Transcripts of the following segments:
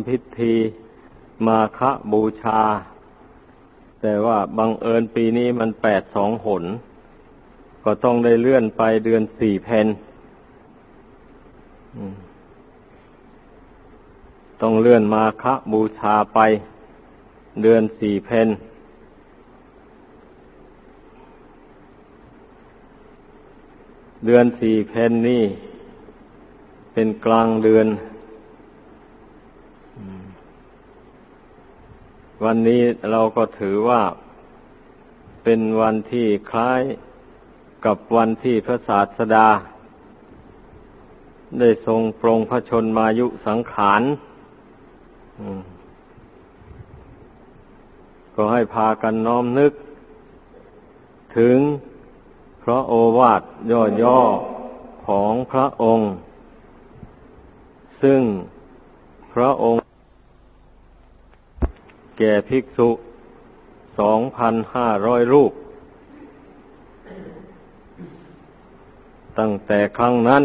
ำพิธีมาฆบูชา แต่ว่าบังเอิญปีนี้มันแปดสองหน ก็ต้องได้เลื่อนไปเดือนสี่เพนต้องเลื่อนมาฆบูชาไป เดือนสี่เพนเดือนสี่เพนนี่ เป็นกลางเดือน วันนี้เราก็ถือว่าเป็นวันที่คล้ายกับวันที่พระศาสดา ได้ทรงปรงพระชนมายุสังขารก็ให้พากันน้อมนึก ถึงพระโอวาทย่อๆของพระองค์ ซึ่งพระองค์ แก่ภิกษุสองพันห้าร้อยรูป ตั้งแต่ครั้งนั้น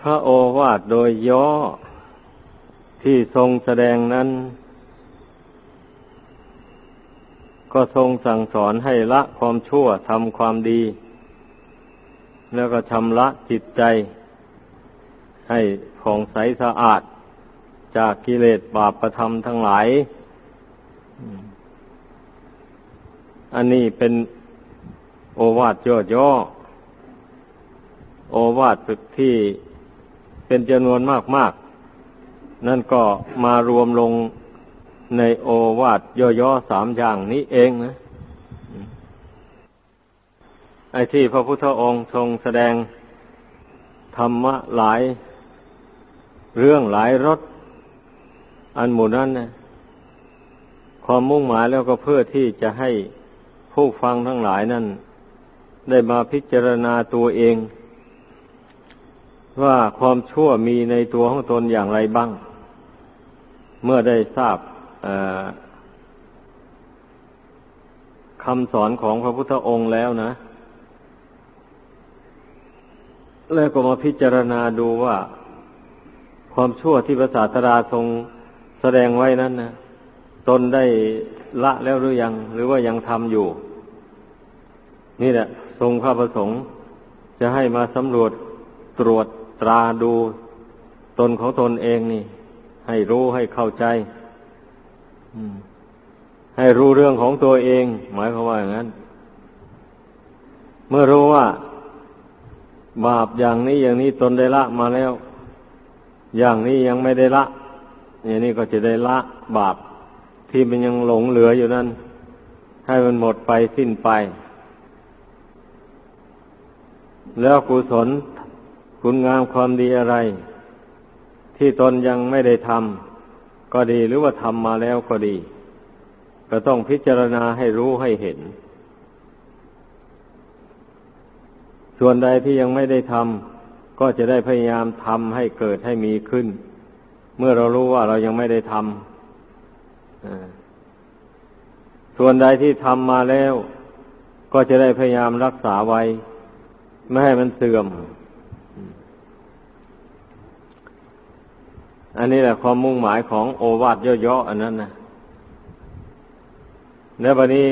พระโอวาทโดยย่อที่ทรงแสดงนั้น ก็ทรงสั่งสอนให้ละความชั่วทำความดี แล้วก็ชำระจิตใจให้ ผ่องใสสะอาด จากกิเลสบาปประทำทั้งหลาย อันนี้เป็นโอวาทย่อๆโอวาทที่เป็นจำนวนมากๆ นั่นก็มารวมลงในโอวาทย่อๆสามอย่างนี้เองนะไอ้ที่พระพุทธองค์ทรงแสดงธรรมะหลาย เรื่องหลายรสอันหมู่นั้นนะความมุ่งหมายแล้วก็เพื่อที่จะให้ผู้ฟังทั้งหลายนั้น ได้มาพิจารณาตัวเอง ว่าความชั่วมีในตัวของตนอย่างไรบ้าง เมื่อได้ทราบคำสอนของพระพุทธองค์แล้วนะแล้วก็มาพิจารณาดูว่า ความชั่วที่พระศาสดาทรงแสดงไว้นั้นนะตนได้ละแล้วหรือยัง หรือว่ายังทำอยู่ นี่แหละ ทรงพระประสงค์ จะให้มาสำรวจตรวจตราดูตนของตนเองนี่ ให้รู้ให้เข้าใจให้รู้เรื่องของตัวเอง หมายความว่าอย่างนั้น เมื่อรู้ว่า บาปอย่างนี้อย่างนี้ตนได้ละมาแล้ว อย่างนี้ยังไม่ได้ละอย่างนี้ก็จะได้ละบาปที่มันยังหลงเหลืออยู่นั้น ให้มันหมดไปสิ้นไป แล้วกุศลคุณงามความดีอะไร ที่ตนยังไม่ได้ทำก็ดีหรือว่าทำมาแล้วก็ดี ก็ต้องพิจารณาให้รู้ให้เห็น ส่วนใดที่ยังไม่ได้ทำ ก็จะได้พยายามทำให้เกิดให้มีขึ้น เมื่อเรารู้ว่าเรายังไม่ได้ทำส่วนใดที่ทำมาแล้ว ก็จะได้พยายามรักษาไว้ ไม่ให้มันเสื่อม อันนี้แหละความมุ่งหมายของโอวาทย่อๆอันนั้นนะและวันนี้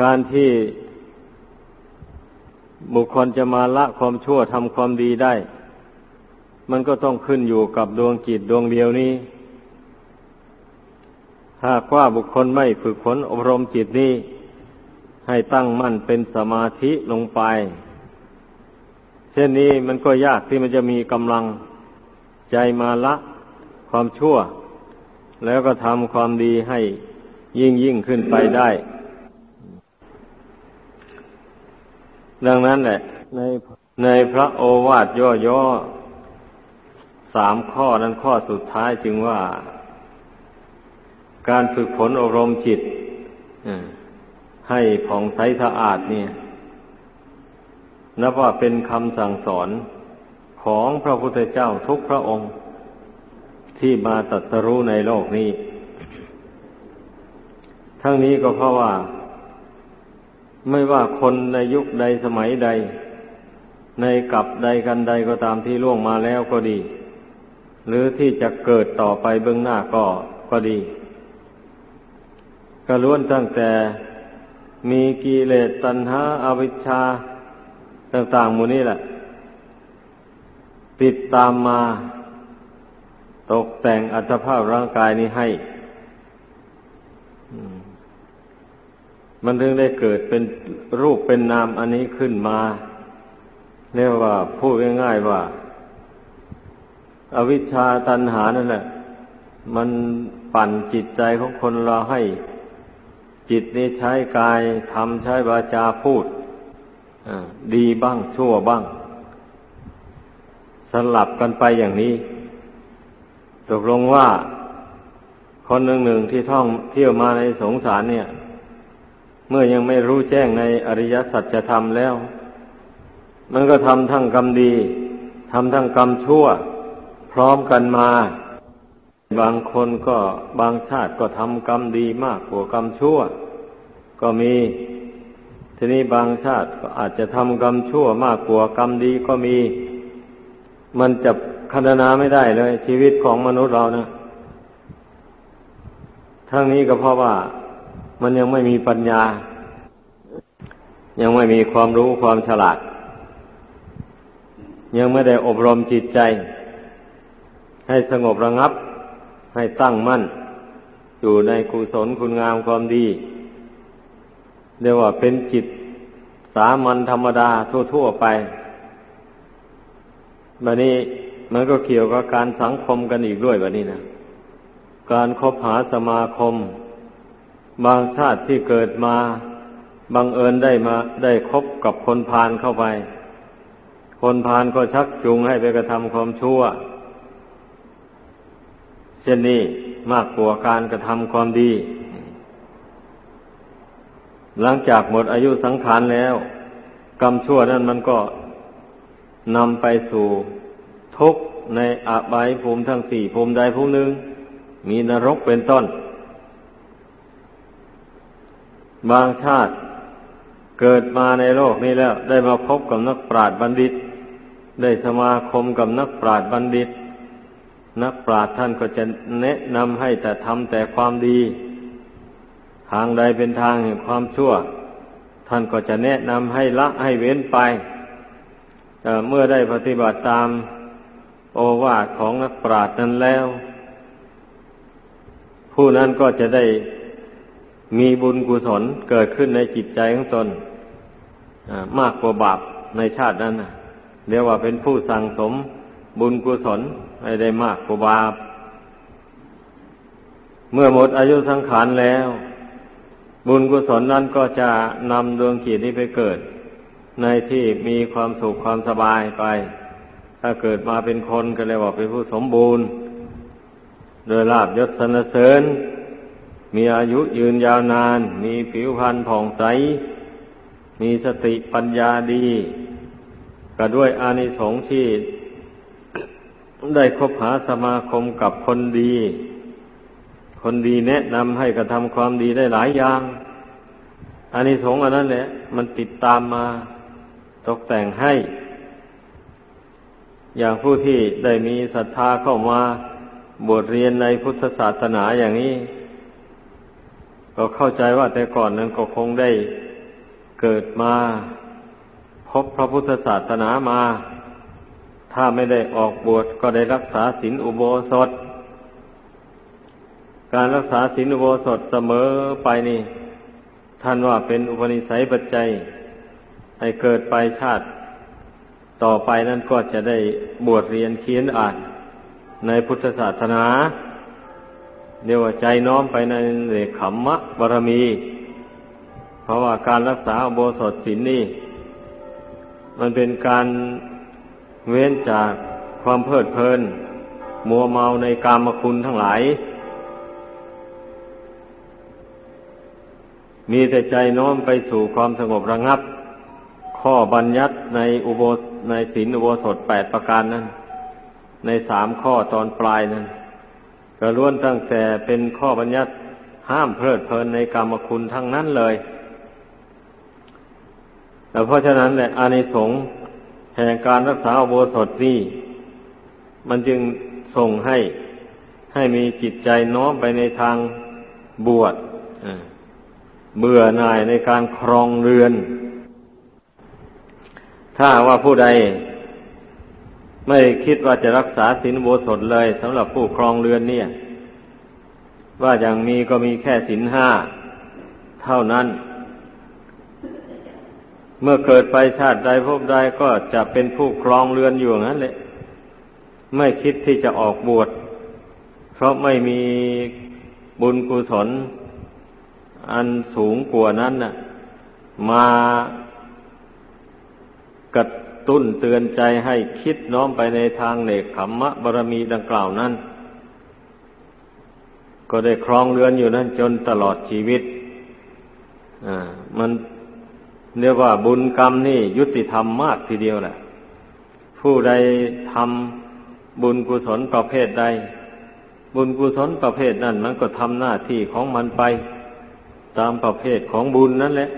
การที่ บุคคลจะมาละความชั่วทำความดีได้ มันก็ต้องขึ้นอยู่กับดวงจิตดวงเดียวนี้ หากว่าบุคคลไม่ฝึกฝนอบรมจิตนี้ ให้ตั้งมั่นเป็นสมาธิลงไป เช่นนี้มันก็ยากที่มันจะมีกำลังใจมาละความชั่ว แล้วก็ทำความดีให้ยิ่งยิ่งขึ้นไปได้ ดังนั้นแหละ ในในพระโอวาทย่อๆสามข้อนั้นข้อสุดท้ายจึงว่า การฝึกฝนอบรมจิตให้ผ่องใสสะอาดเนี่ยนับว่าเป็นคำสั่งสอนของพระพุทธเจ้าทุกพระองค์ ที่มาตัดสรู้ในโลกนี้ ทั้งนี้ก็เพราะว่า ไม่ว่าคนในยุคใดสมัยใด ในกับใดกันใดก็ตามที่ล่วงมาแล้วก็ดี หรือที่จะเกิดต่อไปเบื้องหน้าก็ก็ดีก็ล้วนตั้งแต่มีกิเลสตัณหาอาวิชชา ต่างๆมูนี้แหละ ติดตามมา ตกแต่งอัตภาพร่างกายนี้ให้ มันถึงได้เกิดเป็นรูปเป็นนามอันนี้ขึ้นมาเรียกว่าพูดง่ายๆว่าอาวิชชาตันหานั่นแหละ มันปั่นจิตใจของคนเราให้ จิตนี้ใช้กายทำใช้วาจาพูดดีบ้างชั่วบ้าง สลับกันไปอย่างนี้ ตกลงว่า คนหนึ่งหนึ่งที่ท่องเที่ยวมาในสงสารเนี่ย เมื่อยังไม่รู้แจ้งในอริยสัจธรรมแล้ว มันก็ทำทั้งกรรมดีทำทั้งกรรมชั่ว พร้อมกันมา บางคนก็บางชาติก็ทำกรรมดีมากกว่ากรรมชั่ว ก็มี ทีนี้บางชาติก็อาจจะทำกรรมชั่วมากกว่ากรรมดีก็มี มันจะคันนาไม่ได้เลย ชีวิตของมนุษย์เรานะทั้งนี้ก็เพราะว่า มันยังไม่มีปัญญา ยังไม่มีความรู้ความฉลาด ยังไม่ได้อบรมจิตใจ ให้สงบระงับ ให้ตั้งมั่น อยู่ในกุศลคุณงามความดีเรียกว่าเป็นจิตสามัญธรรมดาทั่ว ๆ ไปบันนี้มันก็เกี่ยวกับการสังคมกันอีกด้วยแบบนี้นะ การคบหาสมาคม บางชาติที่เกิดมาบังเอิญได้มาได้คบกับคนพาลเข้าไป คนพาลก็ชักจูงให้ไปกระทำความชั่ว เช่นนี้มากกว่าการกระทำความดี หลังจากหมดอายุสังขารแล้ว กรรมชั่วนั้นมันก็นำไปสู่ทุกข์ในอบายภูมิทั้งสี่ภูมิใดภูมิหนึ่ง มีนรกเป็นต้น บางชาติเกิดมาในโลกนี้แล้ว ได้มาพบกับนักปราชญ์บัณฑิต ได้สมาคมกับนักปราชญ์บัณฑิต นักปราชญ์ท่านก็จะแนะนำให้แต่ทำแต่ความดี ทางใดเป็นทางแห่งความชั่ว ท่านก็จะแนะนำให้ละให้เว้นไปเมื่อได้ปฏิบัติตามโอวาทของนักปราชญ์นั้นแล้ว ผู้นั้นก็จะได้ มีบุญกุศลเกิดขึ้นในจิตใจของตนมากกว่าบาปในชาตินั้นเรียกว่าเป็นผู้สั่งสมบุญกุศลให้ได้มากกว่าบาป เมื่อหมดอายุสังขารแล้ว บุญกุศลนั้นก็จะนำดวงขีดนี้ไปเกิด ในที่มีความสุขความสบายไป ถ้าเกิดมาเป็นคนก็เลยว่าเป็นผู้สมบูรณ์ โดยลาบยศสนเสริญ มีอายุยืนยาวนาน มีผิวพรรณผ่องใส มีสติปัญญาดี ก็ด้วยอานิสงส์ที่ได้คบหาสมาคมกับคนดี คนดีแนะนำให้กระทำความดีได้หลายอย่างอันนี้สงอันนั้นแหละ มันติดตามมาตกแต่งให้ อย่างผู้ที่ได้มีศรัทธาเข้ามาบวชเรียนในพุทธศาสนาอย่างนี้ ก็เข้าใจว่าแต่ก่อนนั้นก็คงได้เกิดมาพบพระพุทธศาสนามา ถ้าไม่ได้ออกบวชก็ได้รักษาศีลอุโบสถ การรักษาศีลอุโบสถเสมอไปนี่ ท่านว่าเป็นอุปนิสัยปัจจัย ให้เกิดไปชาติ ต่อไปนั้นก็จะได้บวชเรียนเขียนอ่านในพุทธศาสนา เดียวว่าใจน้อมไปในเรขมมะบารมี เพราะว่าการรักษาอุโบสถศีลนี่ มันเป็นการเว้นจากความเพลิดเพลิน มัวเมาในกามคุณทั้งหลาย มีแต่ใจน้อมไปสู่ความสงบระงับ ข้อบัญญัติในอุโบในศีลอุโบสถแปดประการนั้น ในสามข้อตอนปลายนั้น ก็ล้วนตั้งแต่เป็นข้อบัญญัติห้ามเพลิดเพลินในกรรมคุณทั้งนั้นเลยแต่เพราะฉะนั้นแหละอานิสงส์แห่งการรักษาโบสถนี่มันจึงส่งให้ให้มีจิตใจน้อมไปในทางบวชเบื่อหน่ายในการครองเรือน ถ้าว่าผู้ใด ไม่คิดว่าจะรักษาศีลโบสถเลยสำหรับผู้ครองเรือนเนี่ย ว่าอย่างมีก็มีแค่ศีลห้าเท่านั้น เมื่อเกิดไปชาติใดพบใดก็จะเป็นผู้ครองเรือนอยู่งั้นแหละไม่คิดที่จะออกบวช เพราะไม่มีบุญกุศล อันสูงกว่านั้นน่ะ มากระ ตุ้นเตือนใจให้คิดน้อมไปในทางเนกขมมะบารมีดังกล่าวนั้น ก็ได้ครองเรือนอยู่นั้นจนตลอดชีวิตอ่ามันเรียกว่าบุญกรรมนี่ยุติธรรมมากทีเดียวแหละ ผู้ใดทำบุญกุศลประเภทใด บุญกุศลประเภทนั้นมันก็ทำหน้าที่ของมันไป ตามประเภทของบุญนั่นแหละ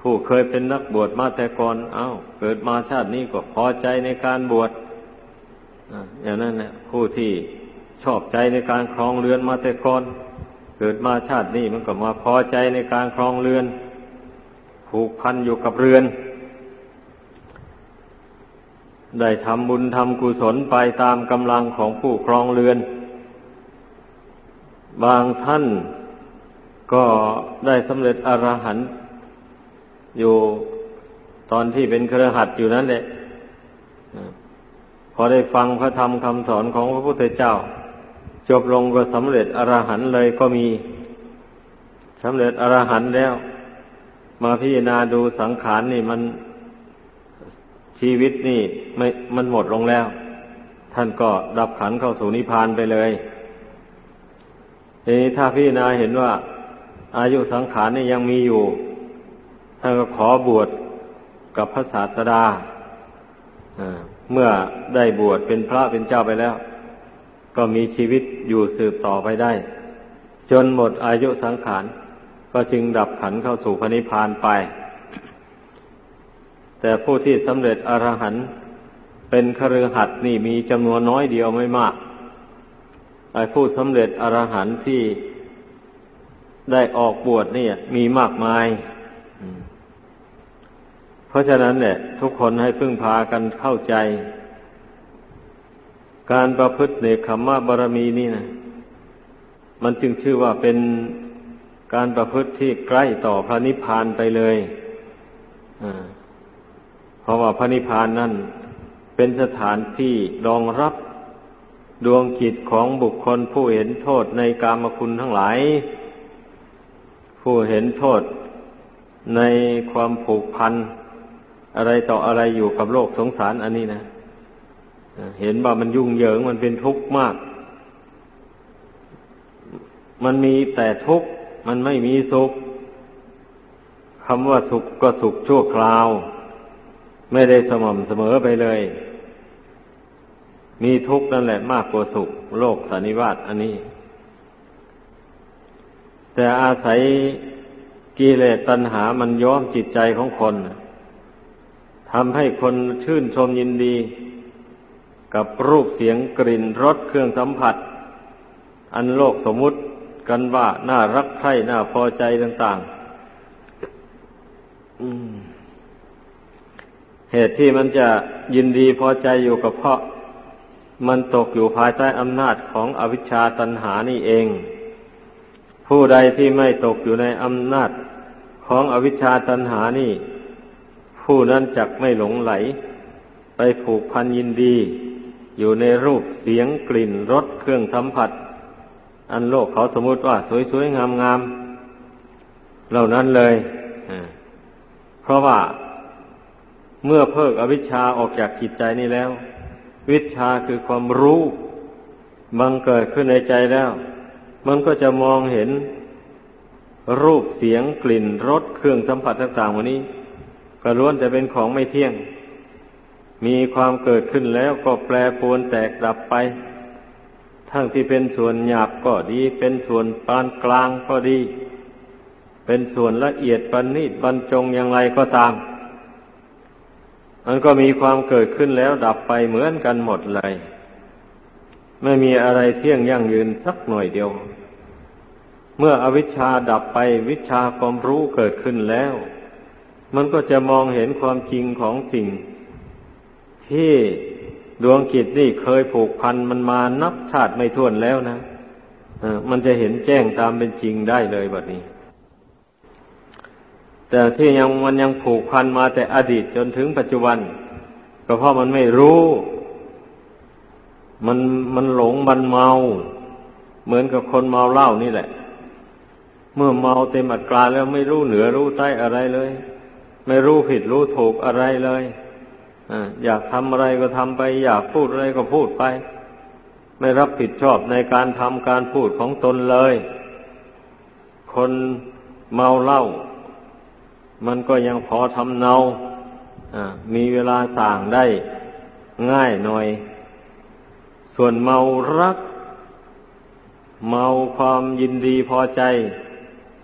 ผู้เคยเป็นนักบวชมาแต่ก่อนเอา้า เกิดมาชาตินี้ก็พอใจในการบวชอย่างนั้นเนี่ยผู้ที่ชอบใจในการครองเรือนมาแต่ก่อน เกิดมาชาตินี้มันก็มาพอใจในการครองเรือน ผูกพันอยู่กับเรือน ได้ทำบุญทำกุศลไปตามกำลังของผู้ครองเรือน บางท่านก็ได้สำเร็จอรหันต์ อยู่ตอนที่เป็นเครือขัดอยู่นั่นแหละพอได้ฟังพระธรรมคำสอนของพระพุทธเจ้า จบลงก็สำเร็จอรหันเลยก็มีสำเร็จอรหันแล้ว มาพิจารณาดูสังขารนี่มันชีวิตนี่ไม่มันหมดลงแล้ว ท่านก็ดับขันเข้าสู่นิพพานไปเลยทีนี้ถ้าพิจารณาเห็นว่า อายุสังขารนี่ยังมีอยู่ ท่านก็ขอบวชกับพระศาสดาเมื่อได้บวชเป็นพระเป็นเจ้าไปแล้ว ก็มีชีวิตอยู่สืบต่อไปได้ จนหมดอายุสังขารก็จึงดับขันเข้าสู่พระนิพพานไป แต่ผู้ที่สำเร็จอรหันต์เป็นคฤหัสถ์นี่มีจำนวนน้อยเดียวไม่มากไอ้ผู้สำเร็จอรหันต์ที่ได้ออกบวชนี่มีมากมาย เพราะฉะนั้นเนี่ย ทุกคนให้พึ่งพากันเข้าใจ การประพฤติในคำว่าบารมีนี่นะมันจึงชื่อว่าเป็นการประพฤติที่ใกล้ต่อพระนิพพานไปเลยเพราะว่าพระนิพพานนั่นเป็นสถานที่รองรับดวงจิตของบุคคลผู้เห็นโทษในกามคุณทั้งหลาย ผู้เห็นโทษในความผูกพัน อะไรต่ออะไรอยู่กับโลกสงสารอันนี้นะเห็นว่ามันยุ่งเหยิงมันเป็นทุกข์มาก มันมีแต่ทุกข์มันไม่มีสุขคำว่าสุขก็สุขชั่วคราว ไม่ได้สม่ำเสมอไปเลย มีทุกข์นั่นแหละมากกว่าสุข โลกสันนิวาตอันนี้ แต่อาศัยกิเลสตัณหามันย้อมจิตใจของคน ทำให้คนชื่นชมยินดี กับรูปเสียงกลิ่นรสเครื่องสัมผัส อันโลกสมมุติกันว่าน่ารักใคร่น่าพอใจต่างๆเหตุที่มันจะยินดีพอใจอยู่กับเพราะ มันตกอยู่ภายใต้อำนาจของอวิชชาตัณหานี่เอง ผู้ใดที่ไม่ตกอยู่ในอำนาจของอวิชชาตันหานี่ ผู้นั้นจักไม่หลงไหล ไปผูกพันยินดี อยู่ในรูปเสียงกลิ่นรสเครื่องสัมผัส อันโลกเขาสมมติว่าสวยๆงามๆเหล่านั้นเลยเพราะว่าเมื่อเพิกอวิชชาออกจากจิตใจนี้แล้ว วิชาคือความรู้บังเกิดขึ้นในใจแล้ว มันก็จะมองเห็นรูปเสียงกลิ่นรสเครื่องสัมผัสต่างๆวันนี้ ก็ล้วนแต่เป็นของไม่เที่ยง มีความเกิดขึ้นแล้วก็แปรปรวนแตกดับไป ทั้งที่เป็นส่วนหยาบก็ดี เป็นส่วนปานกลางก็ดี เป็นส่วนละเอียดปานนิดบรรจงอย่างไรก็ตามมันก็มีความเกิดขึ้นแล้วดับไปเหมือนกันหมดเลย ไม่มีอะไรเที่ยงยั่งยืนสักหน่อยเดียว เมื่ออวิชชาดับไปวิชาความรู้เกิดขึ้นแล้ว มันก็จะมองเห็นความจริงของสิ่ง ที่ดวงกิจนี่เคยผูกพันมันมานับชาติไม่ท้วนแล้วนะมันจะเห็นแจ้งตามเป็นจริงได้เลยแบบนี้ แต่ที่ยังมันยังผูกพันมาแต่อดีตจนถึงปัจจุบัน ก็เพราะมันไม่รู้ มันมันหลงมันเมา เหมือนกับคนเมาเหล้านี่แหละ เมื่อเมาเต็มอัตราแล้วไม่รู้เหนือรู้ใต้อะไรเลย ไม่รู้ผิดรู้ถูกอะไรเลยอยากทำอะไรก็ทำไป อยากพูดอะไรก็พูดไป ไม่รับผิดชอบในการทำการพูดของตนเลย คนเมาเหล้ามันก็ยังพอทำเนามีเวลาต่างได้ง่ายหน่อย ส่วนเมารัก เมาความยินดีพอใจ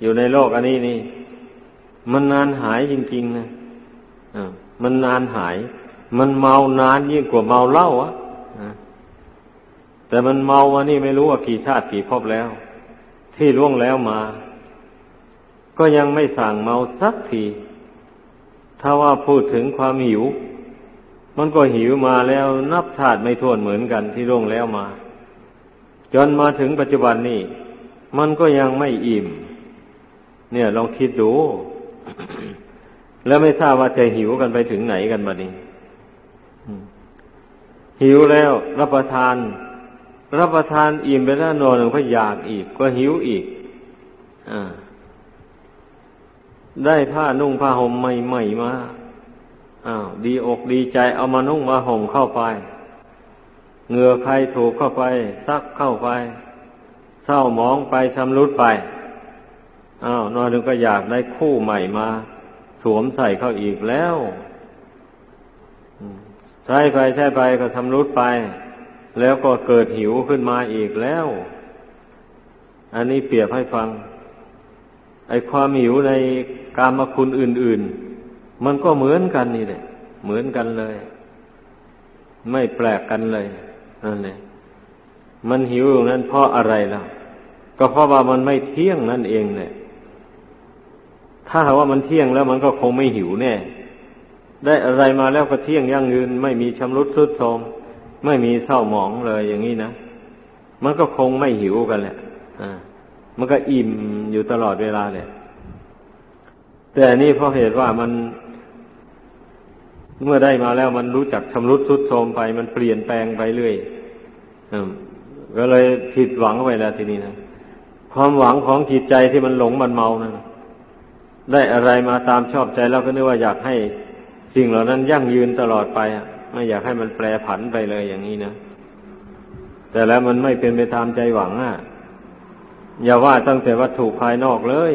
อยู่ในโลกอันนี้นี่ มันนานหายจริงๆนะมันนานหาย มันเมานานยิ่งกว่าเมาเหล้าอะแต่มันเมาวันนี้ไม่รู้ว่ากี่ชาติกี่ภพแล้ว ที่ล่วงแล้วมา ก็ยังไม่สั่งเมาสักที ถ้าว่าพูดถึงความหิว มันก็หิวมาแล้วนับชาติไม่ท้วนเหมือนกันที่ล่วงแล้วมา จนมาถึงปัจจุบันนี้มันก็ยังไม่อิ่ม เนี่ยลองคิดดู แล้วไม่ทราบว่าจะหิวกันไปถึงไหนกันบ้านี้หิวแล้ว รับประทาน รับประทานอิ่มไปแล้วนอนก็อยากอีก ก็หิวอีกอได้ผ้านุ่งผ้าห่มใหม่ๆมาอ้าวดีอกดีใจเอามานุ่งมาห่มเข้าไปเหงื่อใครถูกเข้าไป ซักเข้าไป เศร้าหมองไปชำรุดไป อ้าวนอนนึงก็อยากได้คู่ใหม่มา สวมใส่เข้าอีกแล้วใช้ไปใช้ไปก็ทำรุดไป แล้วก็เกิดหิวขึ้นมาอีกแล้ว อันนี้เปรียบให้ฟัง ไอความหิวในกามคุณอื่น ๆ มันก็เหมือนกันนี่แหละเหมือนกันเลย ไม่แปลกกันเลยนั่นแหละมันหิวอย่างนั้นเพราะอะไรล่ะ ก็เพราะว่ามันไม่เที่ยงนั่นเองเนี่ย ถ้าหากว่ามันเที่ยงแล้วมันก็คงไม่หิวแน่ ได้อะไรมาแล้วก็เที่ยงยั่งยืน ไม่มีชำรุดทรุดโทรมไม่มีเศร้าหมองเลยอย่างนี้นะ มันก็คงไม่หิวกันแหละอ่ามันก็อิ่มอยู่ตลอดเวลาแหละแต่นี่เพราะเหตุว่ามัน เมื่อได้มาแล้วมันรู้จักชำรุดทรุดโทรมไป มันเปลี่ยนแปลงไปเรื่อยก็เลยผิดหวังไปแล้วทีนี้นะความหวังของจิตใจที่มันหลงมันเมานะ ได้อะไรมาตามชอบใจแล้วก็นึกว่าอยากให้สิ่งเหล่านั้นยั่งยืนตลอดไปไม่อยากให้มันแปรผันไปเลยอย่างนี้นะแต่แล้วมันไม่เป็นไปตามใจหวังอะ อย่าว่าตั้งแต่วัตถุภายนอกเลย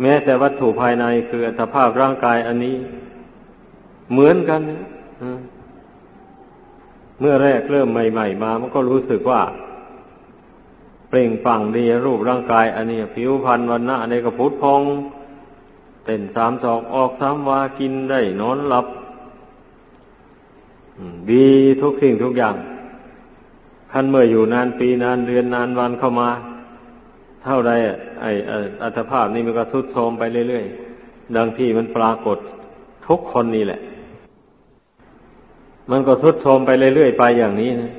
แม้แต่วัตถุภายในคือสภาพร่างกายอันนี้ เหมือนกันเมื่อแรกเริ่มใหม่ ๆ มา มันก็รู้สึกว่า เปล่งปังดีรูปร่างกาย อันนี้ ผิวพรรณวันหน้าในกระพุทพองเต้นสามสองออกสามวากินได้นอนหลับ ดีทุกสิ่งทุกอย่างขั้นเมื่ออยู่นานปีนานเดือนนานวันเข้ามา เท่าไรไอ้อัตภาพนี่มันก็ทุดโทรมไปเรื่อยๆดังที่มันปรากฏทุกคนนี่แหละ มันก็ทุดโทรมไปเรื่อยๆไปอย่างนี้นะ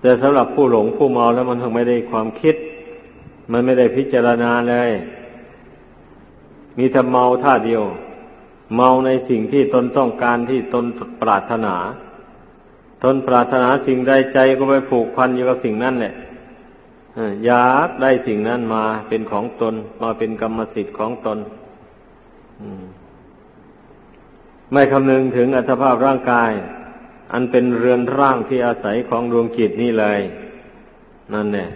แต่สำหรับผู้หลงผู้เมาแล้วมันถึงไม่ได้ความคิด มันไม่ได้พิจารณาเลย มีแต่เมาท่าเดียว เมาในสิ่งที่ตนต้องการที่ตนปรารถนา ตนปรารถนาสิ่งใดใจก็ไปผูกพันอยู่กับสิ่งนั้นแหละอยากได้สิ่งนั้นมาเป็นของตนมาเป็นกรรมสิทธิ์ของตนไม่คำนึงถึงอัตภาพร่างกาย อันเป็นเรือนร่างที่อาศัยของดวงจิตนี่เลย นั่นเนี่ย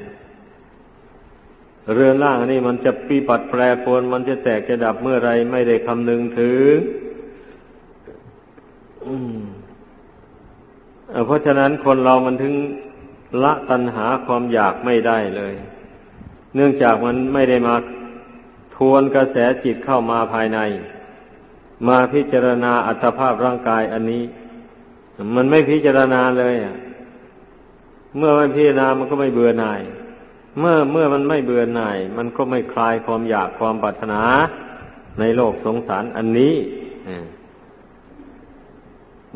เรือนร่างอันนี้มันจะปีปัดแปรปรวนมันจะแตกจะดับเมื่อไรไม่ได้คำนึงถึงเพราะฉะนั้นคนเรามันถึงละตัณหาความอยากไม่ได้เลย เนื่องจากมันไม่ได้มาทวนกระแสจิตเข้ามาภายใน มาพิจารณาอัตภาพร่างกายอันนี้ มันไม่พิจารณาเลยอะเมื่อไม่พิจารณามันก็ไม่เบื่อหน่าย เมื่อเมื่อมันไม่เบื่อหน่าย มันก็ไม่คลายความอยากความปรารถนาในโลกสงสารอันนี้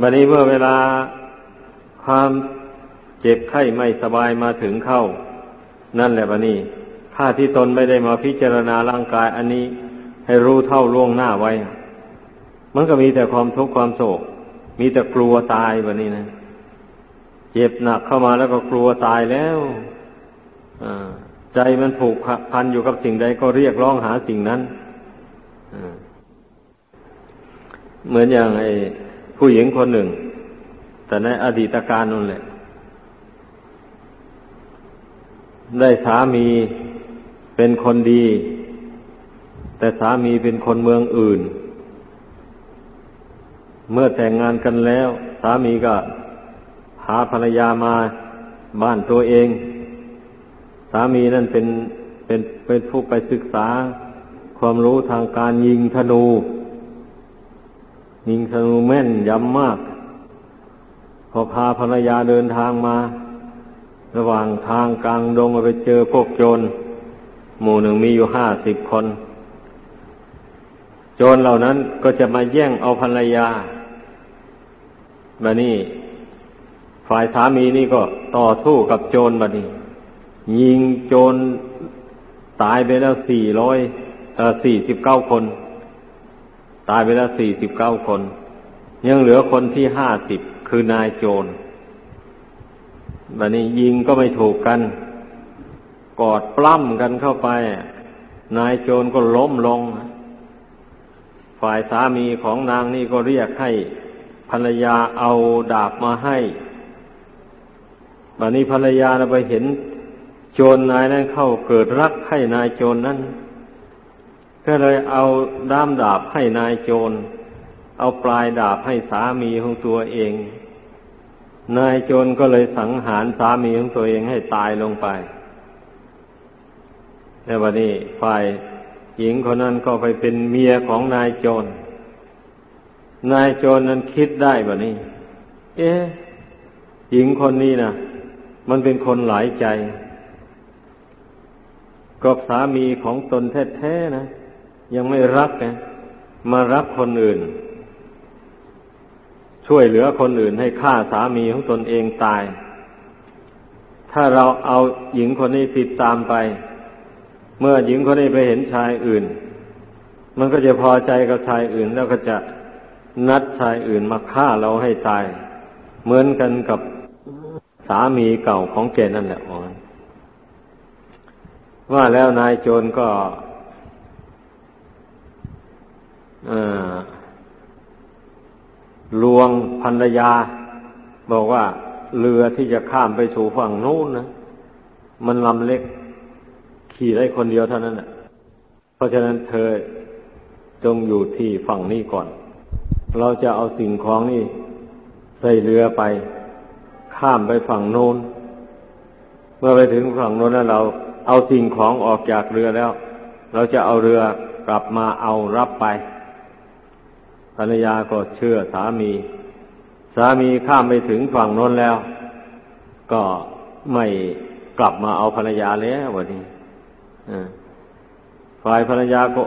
บัดนี้เมื่อเวลาความเจ็บไข้ไม่สบายมาถึงเข้า นั่นแหละบัดนี้ข้าที่ตนไม่ได้มาพิจารณาร่างกายอันนี้ ให้รู้เท่าล่วงหน้าไว้ มันก็มีแต่ความทุกข์ความโศก มีแต่กลัวตายแบบนี้นะ เจ็บหนักเข้ามาแล้วก็กลัวตายแล้วใจมันผูกพันอยู่กับสิ่งใดก็เรียกร้องหาสิ่งนั้นเหมือนอย่างไอ้ผู้หญิงคนหนึ่ง แต่ในอดีตการนั่นแหละ ได้สามีเป็นคนดี แต่สามีเป็นคนเมืองอื่น เมื่อแต่งงานกันแล้ว สามีก็พาภรรยามาบ้านตัวเอง สามีนั่นเป็นเป็นเป็นผู้ไปศึกษา ความรู้ทางการยิงธนู ยิงธนูแม่นยำมาก พอพาภรรยาเดินทางมา ระหว่างทางกลางดงไปเจอพวกโจร หมู่หนึ่งมีอยู่ห้าสิบคน โจรเหล่านั้นก็จะมาแย่งเอาภรรยา แบบนี้ฝ่ายสามีนี่ก็ต่อสู้กับโจรบัดนี้ยิงโจรตายไปแล้วสี่ร้อยสี่สิบเก้าคน ตายไปแล้วสี่สิบเก้าคน ยังเหลือคนที่ห้าสิบคือนายโจรบัดนี้ยิงก็ไม่ถูกกัน กอดปล้ำกันเข้าไป นายโจรก็ล้มลง ฝ่ายสามีของนางนี่ก็เรียกให้ ภรรยาเอาดาบมาให้บัดนี้ภรรยาไปเห็นโจรนายนั้นเข้าเกิดรักให้นายโจรนนั้น ก็เลยเอาด้ามดาบให้นายโจร เอาปลายดาบให้สามีของตัวเอง นายโจรก็เลยสังหารสามีของตัวเองให้ตายลงไปในวันนี้ฝ่ายหญิงคนนั้นก็ไปเป็นเมียของนายโจร นายโจรนั้นคิดได้แบบนี้ เอ๊ะหญิงคนนี้นะมันเป็นคนหลายใจกับสามีของตนแท้ๆนะ ยังไม่รักนะมารักคนอื่น ช่วยเหลือคนอื่นให้ฆ่าสามีของตนเองตาย ถ้าเราเอาหญิงคนนี้ติดตามไป เมื่อหญิงคนนี้ไปเห็นชายอื่น มันก็จะพอใจกับชายอื่นแล้วก็จะ นัดชายอื่นมาฆ่าเราให้ตาย เหมือนกันกับสามีเก่าของแกนั่นแหละอ่อนว่าแล้วนายโจรก็ลวงภรรยา บอกว่าเรือที่จะข้ามไปสู่ฝั่งนู้นนะมันลำเล็ก ขี่ได้คนเดียวเท่านั้นแหละเพราะฉะนั้นเธอจงอยู่ที่ฝั่งนี้ก่อน เราจะเอาสิ่งของนี่ใส่เรือไป ข้ามไปฝั่งโน้น เมื่อไปถึงฝั่งโน้นแล้วเรา เอาสิ่งของออกจากเรือแล้ว เราจะเอาเรือกลับมาเอารับไป ภรรยาก็เชื่อสามี สามีข้ามไปถึงฝั่งโน้นแล้ว ก็ไม่กลับมาเอาภรรยาแล้ววันนี้ฝ่ายภรรยาก็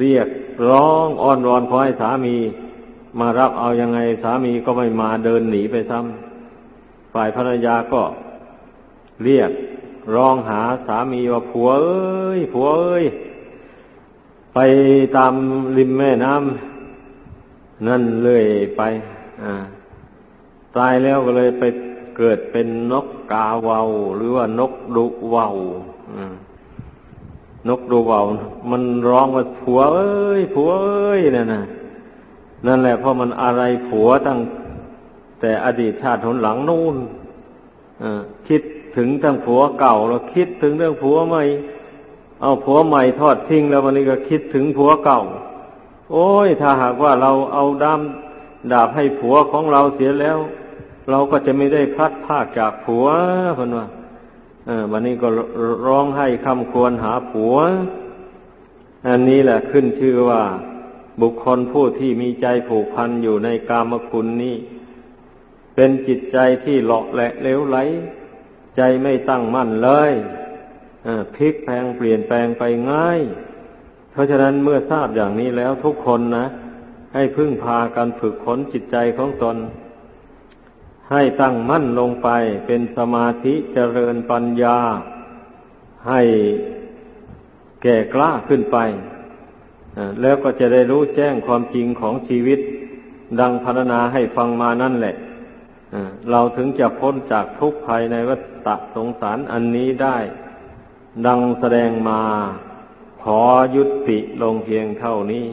เรียกร้องอ้อนวอนขอให้สามี มารับเอายังไงสามีก็ไม่มาเดินหนีไปซ้ำฝ่ายภรรยาก็เรียกร้องหาสามีว่าผัวเอ้ยผัวเอ้ย ไปตามริมแม่น้ำนั่นเลยไปตายแล้วก็เลยไปเกิดเป็นนกกาเวาหรือว่านกดุเวานกดูเบามันร้องว่าผัวเอ้ยผัวเอ้ยนั่นนะ นั่นแหละเพราะมันอะไรผัวตั้งแต่อดีตชาติหนหลังนู่นคิดถึงทั้งผัวเก่าเราคิดถึงเรื่องผัวใหม่ เอาผัวใหม่ทอดทิ้งแล้ววันนี้ก็คิดถึงผัวเก่า โอ้ย ถ้าหากว่าเราเอาดามดาบให้ผัวของเราเสียแล้ว เราก็จะไม่ได้พัดภาคจากผัวเพื่นว่าวันนี้ก็ร้องให้คำควรหาผัว อันนี้แหละขึ้นชื่อว่า บุคคลผู้ที่มีใจผูกพันอยู่ในกามคุณนี้เป็นจิตใจที่เลาะแหละเลวไหล ใจไม่ตั้งมั่นเลยพลิกแปลงเปลี่ยนแปลงไปง่าย เพราะฉะนั้นเมื่อทราบอย่างนี้แล้วทุกคนนะ ให้พึ่งพากันฝึกขนจิตใจของตน ให้ตั้งมั่นลงไปเป็นสมาธิเจริญปัญญา ให้แก่กล้าขึ้นไป แล้วก็จะได้รู้แจ้งความจริงของชีวิต ดังพรรณนาให้ฟังมานั่นแหละเราถึงจะพ้นจากทุกข์ภายในวัฏสงสารอันนี้ได้ ดังแสดงมาขอยุติลงเพียงเท่านี้